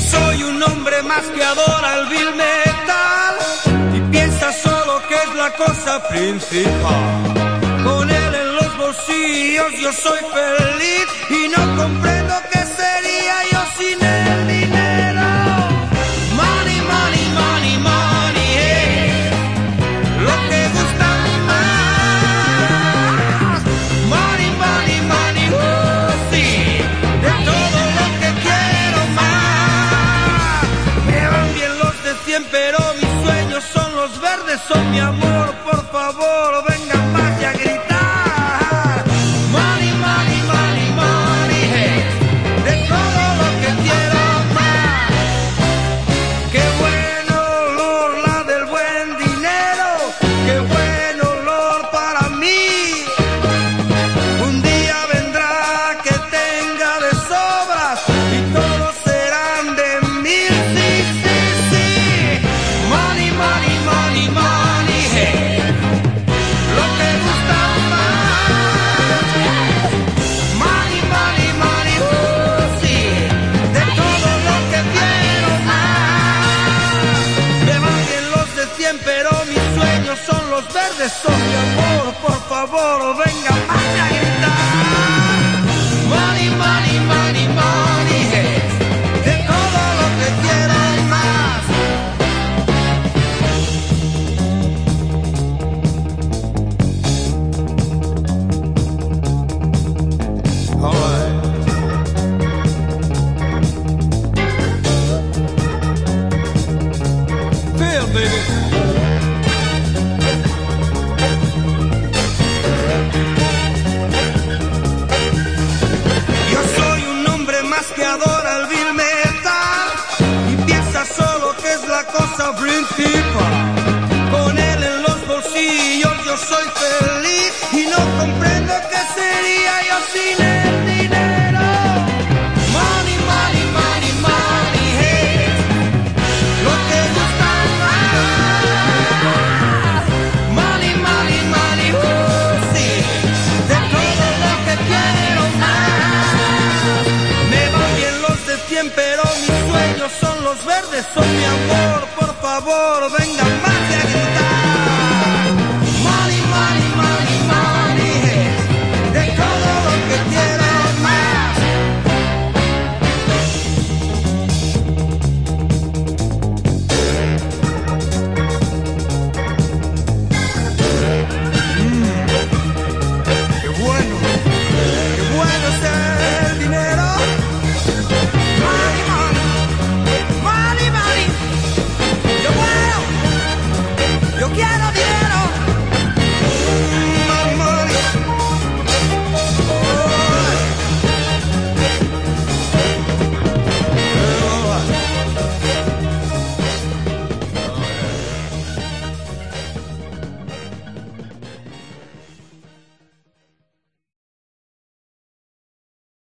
Soy un hombre más que adora el vil metal y piensa solo que es la cosa principal. Con él en los bolsillos yo soy feliz y no beso, mi amor. beso, mi amor, por favor, venga. son mi amor, por favor, vengan más a gritar.